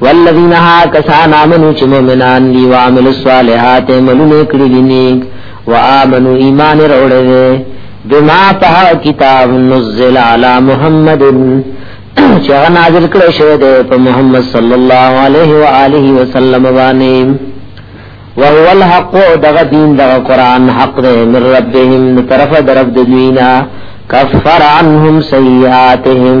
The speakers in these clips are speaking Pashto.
والذین ها کسان آمنو چې مؤمنان دي او عمل الصالحات عملونه کړی دي نیک و آمنو ایمان وروړل بما په کتاب نزل علی محمد چې هغه نازل کړی شوی دی په محمد صلی الله علیه و آله وسلم باندې وهو الحق دغه دین دغه قران حق دی من ربهم طرف درب دوینا کفر عنهم سیئاتهم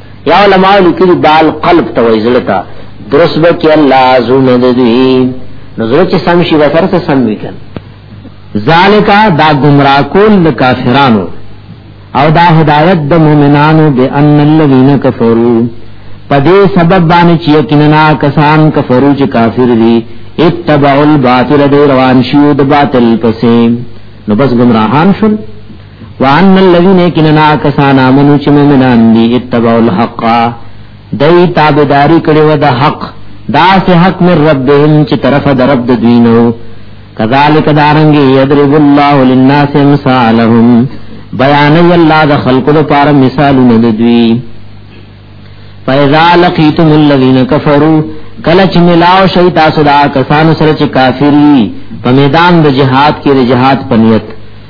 یا علماء لیکلی بال قلب ته وای زړه ته درس به کې الله زونه د دوی نظر چې سم شي به سره سم وکړ ذالک دا گمراه کول د کافرانو او دا هدایت د مؤمنانو به ان الذين كفروا پدې سبب باندې چې یقینا کسان کفرو چې کافر دي اتبعوا الباطل دی روان شیو د باطل پسې نو بس گمراهان شول وان الذين كننا كسان امنوا چې مؤمنان دي اتبعوا الحق دای تابعداري کړي و د حق دا سه حق من ربهم چې طرف د رب د دینو کذالک دارنګ یضرب الله للناس مثالهم بیان الله د خلقو لپاره مثالونه د دوی فاذا لقيتم الذين كفروا کله چې ملاو شي تاسو دا کسانو سره چې کافری په میدان د جهاد کې د جهاد پنیت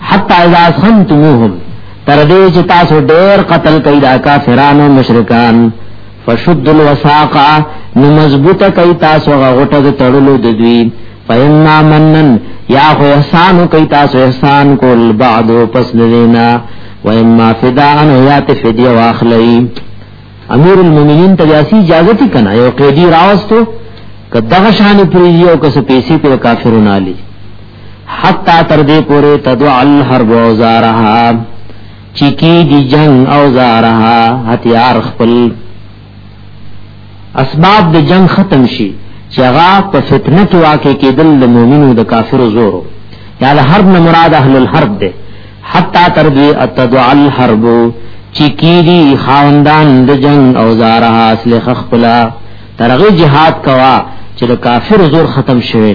حتی اذا اسخنتموهم تر دې چې تاسو ډېر قتل کوي دا کافرانو مشرکان فشد الوثاق نو مضبوط کوي تاسو غوټه د تړلو د دوی فینا منن یا خو احسان کوي تاسو احسان کول بعد پس دینا و اما فدان یا ته فدیه واخلئ امیر المؤمنین ته اسی اجازه تی کنه یو قیدی راوستو کداغه شان پریو کس پیسې پر کافرون علی حتا تر دې پورې تدع الحرب اوزارها چې کی دی جنگ اوزارها هتیار خپل اسباب د جنگ ختم شي چې هغه په فتنه کې واقع کېدل د مؤمنو د کافرو زورو یا د حرب نه مراد اهل الحرب ده حتا تر دې اتدع الحرب چې کی دی خاوندان د جنگ اوزارها اصل خپل ترغه جهاد کوا چې د کافر زور ختم شوی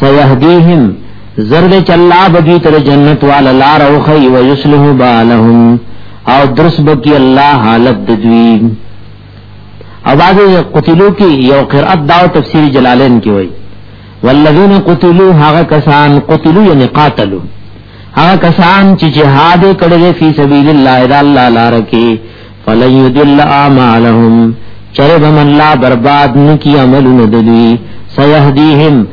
سيهديهم زرد چې الله به دوی تر جنت والا لار او خي او يصلح بالهم او درس بکی الله حالت د دوی او بعد قتلو کې یو قرأت دا تفسیر جلالین کې وای والذین قتلوا هغه کسان قتلوا یعنی قاتلوا هغه کسان چې جهاد کړي فی سبیل الله دا الله لار کې فلن يدل اعمالهم چرب من الله برباد نکی عمل ندلی سيهديهم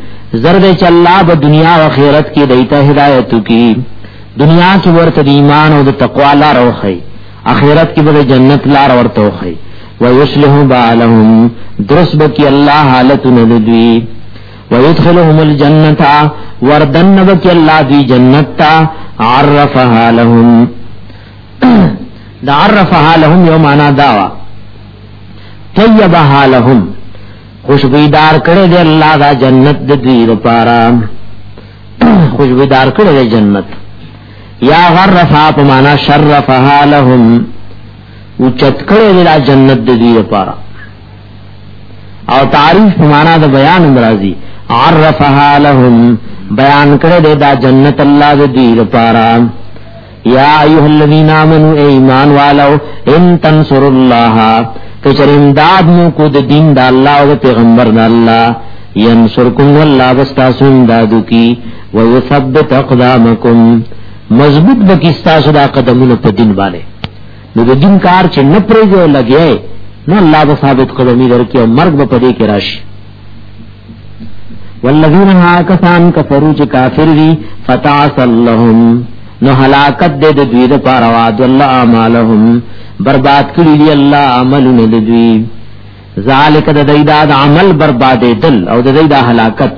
زرد چ الله په دنیا او آخرت کې دیته هدایت کی دنیا کې ورته د ایمان او د تقوا لار وخی آخرت کې به جنت لار ورته وخی ويصلح بالهم درس بکی الله حالت ندلی ويدخلهم الجنه وردن بکی الله دی جنت عرفها لهم دا عرفها لهم یو معنا داوا طیبها لهم خوشبیدار کړی دی الله دا جنت د دوی لپاره خوشبیدار کړی دی جنت یا غرفها په معنا شرفها لهم او چت کړی دی دا جنت د دوی لپاره او تعریف په معنا د بیان اندرازي عرفها لهم بیان کړی دی دا جنت الله د دوی لپاره یا ایها الذین آمنو ایمان والو ان تنصر الله کچر امداد مو کو د دین د الله او پیغمبر د الله ینصرکم والله واستاسو امدادو کی و یثبت اقدامکم مضبوط بکی استاسو دا قدمونه په دین باندې نو د دین کار چې نه پرېږو لګیای نو الله به ثابت قدمی درکې او مرګ به پدې کې راشي والذین ها کسان کفرو چې کافر دي فتعسل لهم نو هلاکت دې د دوی د پاره واد الله اعمالهم برباد کړی دی الله عملونه د دوی ذالک د دوی د عمل بربادې دل او د دوی د هلاکت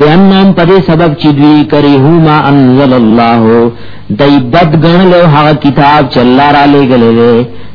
بأنهم پدې سبب چې دوی کریهو ما انزل الله دای بد غنل هغه کتاب چې الله را لېګلې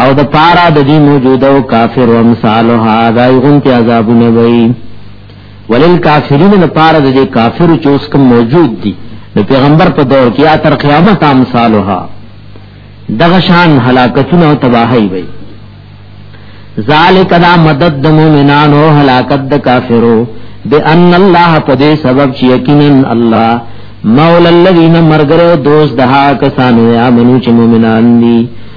او د پارا د دې موجوده او کافر او امثال هذا یغن کی عذابونه وی ولل کافرین د پارا د دې کافر چې اوس کوم موجود دي د پیغمبر په دور کې یا تر قیامت امثالها دغه شان هلاکتونه او تباہی وی ذالک دا مدد د مومنانو هلاکت د کافرو بان الله په دې سبب چې یقینا الله مولا الذین مرګره دوست دها کسانو یا منو چې مومنان دي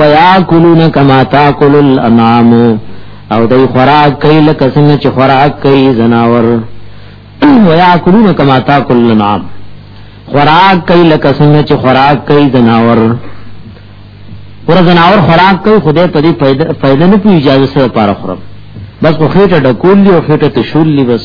وياكلون كما تاكل الانعام او دای خوراک کوي لکه څنګه چې خوراک کوي زناور وياكلون كما تاكل الانعام خوراک کوي لکه څنګه چې خوراک کوي زناور ور زناور خوراک کوي خدای په دې فائدہ نه کوي اجازه سره پاره خورم بس خو خېټه ډکول دی او خېټه تشول دی بس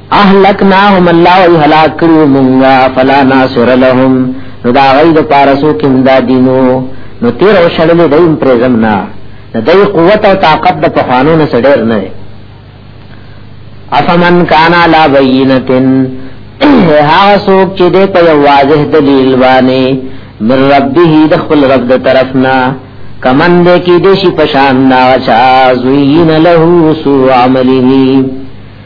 اهلکناهم الله وی هلاک کړو مونږه فلا ناصر لهم نو دا غید پارسو کیم دا دینو نو تیر او شړل دیم پر زمنا د دې قوت او طاقت د پخوانو نه سړیر نه افمن کان علی بینتن ها سوک چې دې په واضح دلیل باندې من ربه د خپل رب د طرفنا کمن دې کې دې شي پشان نا چا زوین له سو عمله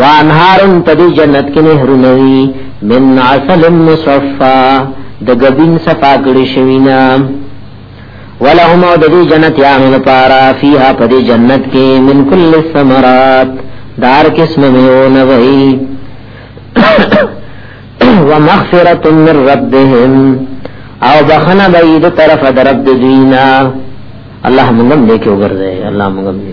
وانهارن پدی جنت کې نهرونوي من عسل مصفا د غبین صفا کړی شوینا ولهم د دې جنت یانو لپاره فیها پدی جنت کې من کل الثمرات دار قسم میو نوئی ومغفرت من ربهم او بخنه بيد طرف درب دینا الله موږ دې کې وګرځي الله موږ دې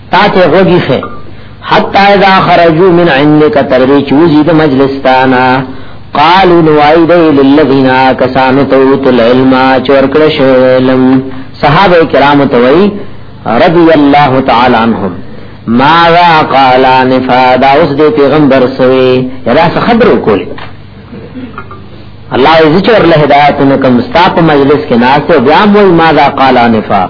تا ته غوږی خې حتا اذا خرجوا من عندك ترې چوزي د مجلس تانا قالوا نوائد للذین کسان توت العلم چور کړه شلم صحابه کرام توي رضی الله تعالی عنهم ما وا قال نفادا اوس دې پیغمبر سوي را خبر وکول الله عز وجل هدایت نکم استاپ مجلس کې ناس ته بیا مو ما ذا قال نفاق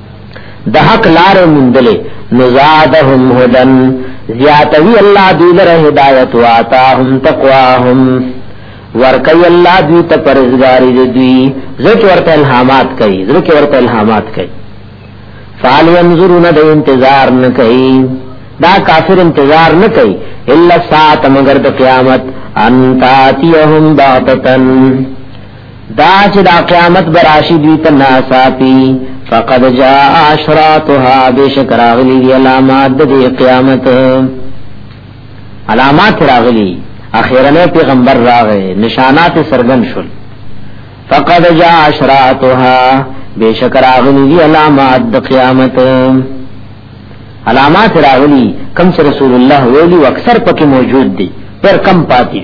د حق لار مندلې نزادهم هدن زیاتوی الله دی لر هدایت واتاهم تقواهم ورکی الله دی ته پرزګاری دی دوی زکه ورته الهامات کوي زکه ورته الهامات کوي فال ينظرون د انتظار نه کوي دا کافر انتظار نه کوي الا ساعت مگر د قیامت انتاتیهم باغتتن دا چې دا قیامت براشي دوی ته ناصافي فقد جاء اشراطها بشک راغلی دی علامات د قیامت علامات راغلی اخیرنه پیغمبر راغې نشانات سرګن شول فقد جاء اشراطها بشک راغلی دی علامات د قیامت علامات راغلی کم چې رسول الله ویلی او اکثر پکې موجود دي پر کم پاتې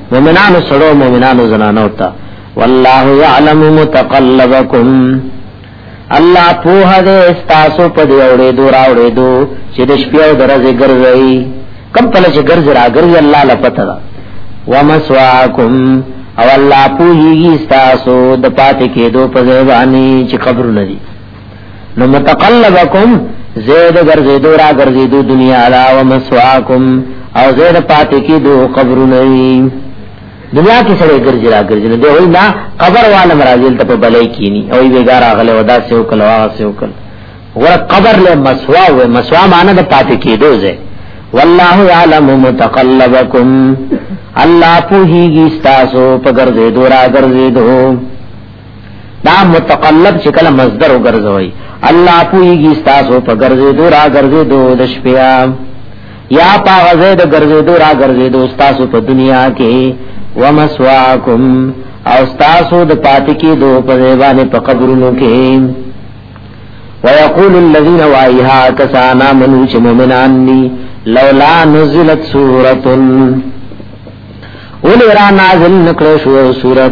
مومنانو سره مومنانو زنانو ته والله يعلم متقلبكم الله په هغه تاسو په دې اورې دو راوړې دو چې د شپې او درځي ګرځي کم په لږ ګرځي را ګرځي الله لا پته ده ومسواکم او الله په یي تاسو د پاتې کېدو په ځای باندې چې قبر لري نو متقلبکم زید گرزیدو را گرزیدو دنیا علا و مسواکم او زید پاتی کی دو قبر نوی دنیا کې سره ګرځي را ګرځي نو دوی نه قبر والا مرازل ته په بلای کینی او یې ګار اغله ودا سه او کلوا سه او کل ور قبر له مسوا و مسوا معنی د پاتې کېدو ځای والله يعلم متقلبکم الله په هیږي تاسو په ګرځې دورا ګرځې دوه دا متقلب چې کله مصدر وګرځوي الله پويږي تاسو په ګرځې دو را ګرځې دو د شپیا یا په غزې د ګرځې دو را ګرځې دو تاسو په دنیا کې ومسواکم او تاسو د پاتې کې دو په ځوانه په قبرونو کې ويقول الذين وايها كسانا من مؤمنان دي لولا نزلت سوره ولرا نازل نکړو سوره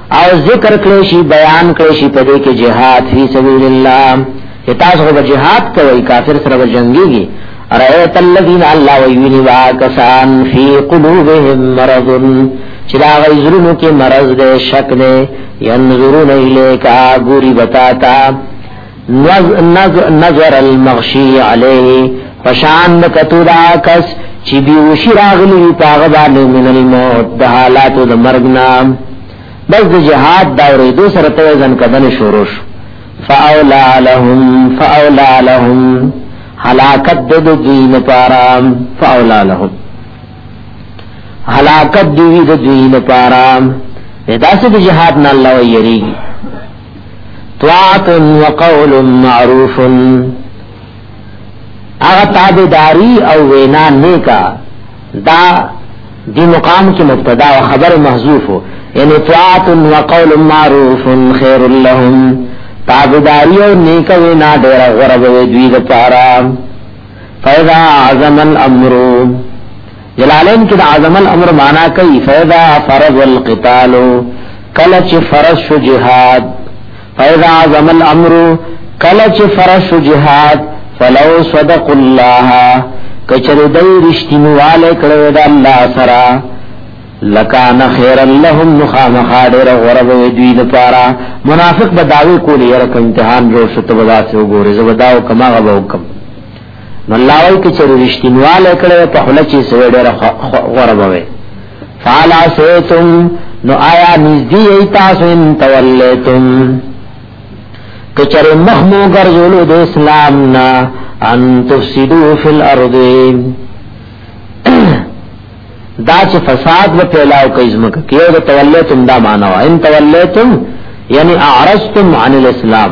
او ذکر کړی شي بیان کړی شي په دې کې جهاد فی سبیل الله چې تاسو به جهاد کوئ کافر سره به جنگيږي رأيت الذين الله ويني واکسان فی قلوبهم مرض چې دا غي زرونو کې مرض دې شک دې ينظرون الیکا ګوري بتاتا نظر المغشی علیه پشان کتو دا کس چې بیوشی راغلی پاغه باندې من الموت د حالاتو د مرګ نام بس د جهاد دا ورې دو سره ته ځن کدن شروع شو فاولا لهم فاولا لهم حلاکت د دوی لپاره فاولا لهم حلاکت دوی د دوی لپاره دا څه د جهاد نه الله ویریږي طاعت و قول معروف اغا تابداری او وینا نیکا دا دی مقام کی مبتدا و خبر محضوف یعنی طاعت و قول معروف خیر لهم تابداری او نیکا وینا دیر غرب ویدوی دپارا فیضا عظم الامرو جلالین کې د عظم الامر معنا کوي فیدا فرض القتال کله چې فرض شو جهاد فیدا عظم الامر کله چې فرض شو جهاد فلو صدق الله کچره دای رښتینواله کړو د الله سره لکان خیر لهم مخامخا ډیر غرب وی دوی لپاره منافق به داوی کولی یره امتحان جوړ شته به تاسو ګورې زه به داو کما غو کوم نو الله وایي چې چېرې رښتینواله کړې په خوله چې سوی ډېر غوره به وي فعل عصیتم نو آیا نږدې یې تاسو ان تولیتم که چېرې مخ مو ګرځولو د اسلام نه ان تفسدو فی الارض دا چې فساد و پیلاو کوي زمکه کې او تولیتم دا معنا وا ان تولیتم یعنی اعرضتم عن الاسلام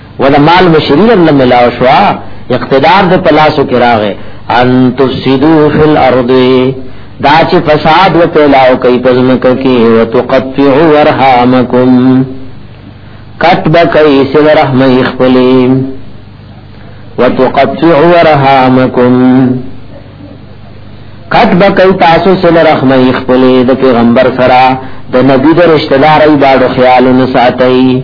ولا مال مشری الله ملاو شو اقتدار د پلاسو کې راغې ان تفسدو فی الارض دا چې فساد و پیلاو کوي پزمک کې وتقطعوا ورحمکم کتب کوي سل رحم خپلې وتقطعوا ورحمکم کتب کوي تاسو سل رحم خپلې د پیغمبر سره د نبی د رشتہ داري باندې خیال نه ساتي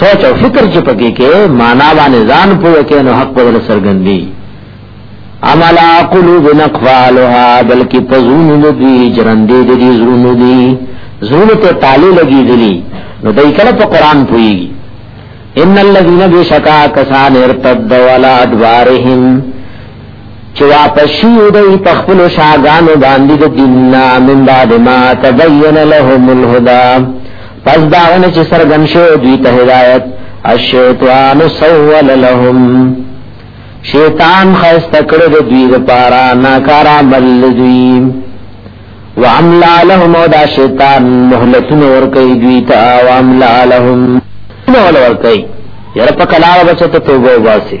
سوچ او فکر چې پکې کې معنا باندې ځان پوهه کې نو حق بدل سرګندي عملا قلوب نقفالها بلکې پزون ندي جرندې دي زرونه دي زرونه ته تاله لګي دي نو دای کله په قران پوي ان الذين بشکا کسان ارتد ولا ادوارهم چې واپس شي دوی په خپل شاګانو باندې د دیننا من بعد ما تبین لهم الهدى پس داونه چې سرګن شو دوی ته هدایت الشیطان سول لهم شیطان خسته کړو د دوی لپاره ناکار عمل دوی وعملا لهم او دا شیطان مهلتون ورکی دوی تا وعملا لهم نو ورکی یره په کلار بچته توبه واسي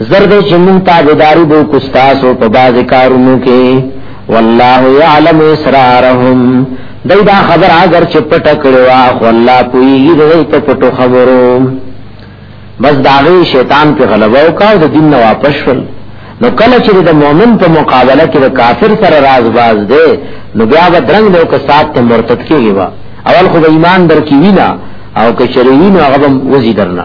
زرد چې مونږ تابعداري به کو تاسو په باز کارونو کې والله يعلم اسرارهم دای دا خبر اگر چې پټ کړو اخو الله پویږي دې ته پټو خبرو بس داغه شیطان په غلبه او کا د دین نه واپس شول نو کله چې د مؤمن په مقابله کې د کافر سره راز باز دی نو بیا به درنګ له کو سات ته مرتد کیږي اول خو ایمان در کی وینا او که شریوی نو هغه وزي درنه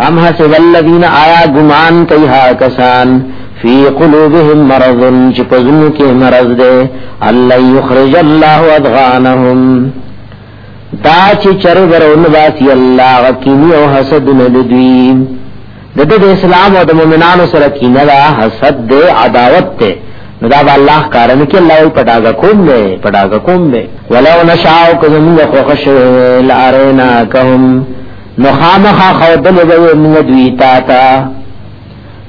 ام حسب الذين آیا گمان کوي ها کسان فی قلوبهم مرض چې پزمو کې مرض ده الله یخرج الله ادغانهم دا چې چر ورون باسی الله غکینی او حسد نه دوی د د اسلام او د مؤمنانو سره کینه دا حسد ده عداوت ده نو دا به الله کارن کې الله پټاګه کوم نه پټاګه کوم نه ولو نشاو کوم نه خوښ لارنا کوم نو خامخا خودل دوی موږ دوی تا تا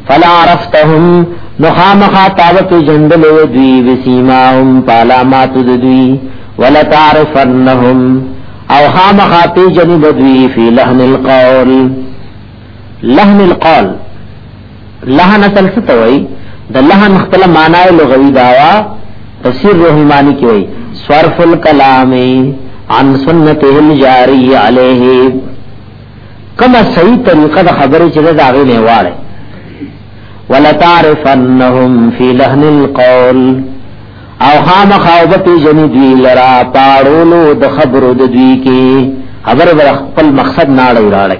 فلا عرفتهم نو خامخا تاو پی جندل دوی بسیماهم پالامات دوی ولا تعرفنهم او خامخا پی جنب دوی فی لحن القول لحن القول لحن اصل څه ته وای د لحن خپل معنی لغوي داوا تفسیر روح المانی کې وای صرف الكلام عن سنته الجاری علیه کما صحیح طریقه د خبرې چې دا غي نه واړي ولا تعرفنهم فی لحن القول او خام خاوبت جنی دوی لرا پاړولو د خبرو د دوی کې خبر ور خپل مقصد نه اړه راړي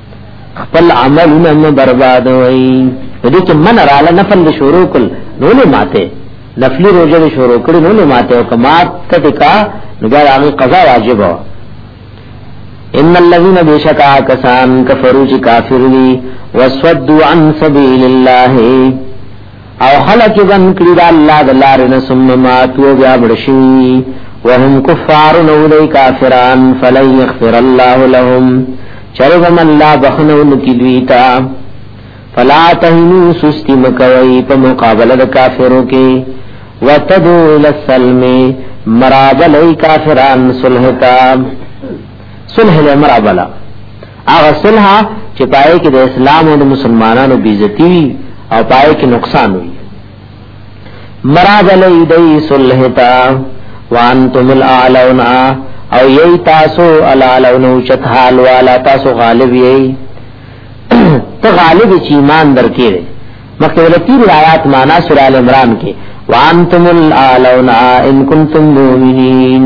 خپل عملونه نه برباد وای په دې کې من رااله نفل د شروع کول نو نه ماته نفلی روزه د شروع کړي نو نه ماته او کما تدکا نو دا هغه قضا واجب و ان الذين بشکا کسان کفروا کافرون وسدوا عن سبيل الله او خلق بن کړی دا الله د لارې نه ثم ماتو بیا برشي وهم کفار نو دی کافران فلن یغفر الله لهم چرغم الله بخنو نکی دوی تا فلا تهنو سستی مکوي په مقابله د کافرو کې وتدو للسلم مرابلی کافران صلح تا صلح له مرابله هغه صلح چې پای کې د اسلام او د مسلمانانو بیزتی وي او پای کې نقصان وي مراد علی دی صلح تا وانتم الاعلون او یی تاسو الاعلون چت حال والا تاسو غالب یی ته غالب چې ایمان درکې مخکې ولتی روایت معنا سورہ ال عمران کې وانتم الاعلون ان کنتم مؤمنین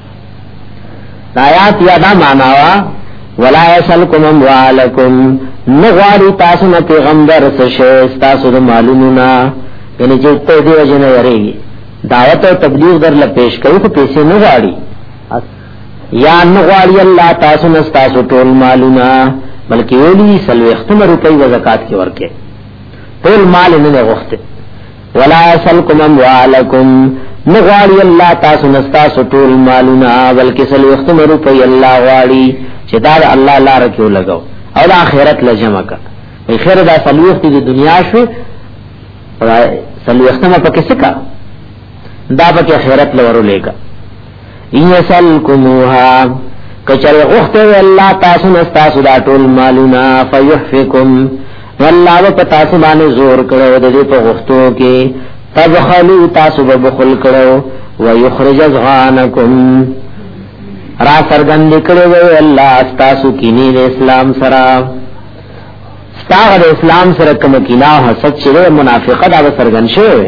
آیات یا دا معناوا ولا یسلکم اموالکم نغواری تاسو نه پیغمبر څه شی تاسو د معلومو نه یعنی چې ته دې وجنه یریږي دعوت او تبلیغ در ل پیش کوي خو پیسې نه غواړي یا نه غواړي الله تاسو نه تاسو ټول مالونه بلکې ویلي سلوختمه روپۍ و زکات کې ورکه ټول مال نه غوښته ولا يسلكم اموالكم نغواړي الله تاسو نستا سټول مالونه بلکې سلو ختم روپي الله غواړي چې دا الله لار کې ولګو او د آخرت لجمع کا وي خیر دا سلو ختم د دنیا شو سلو ختم پکې سکا دا پکې آخرت لورو لګا یسلکموها کچر غخته الله تاسو نستاسو دا ټول مالونا فیحفکم والله و پتا سو باندې زور کړو د دې په غختو کې تبخلوا تاسو به بخل کړو ويخرج ازغانکم را سرګند کړو الله تاسو کینی د اسلام سره ستاره اسلام سره کوم کینه حسد چې منافقت او سرګن شوی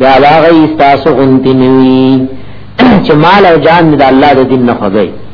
بیا واغی تاسو غنتی نوی چې مال او جان د الله د دین نه خوګی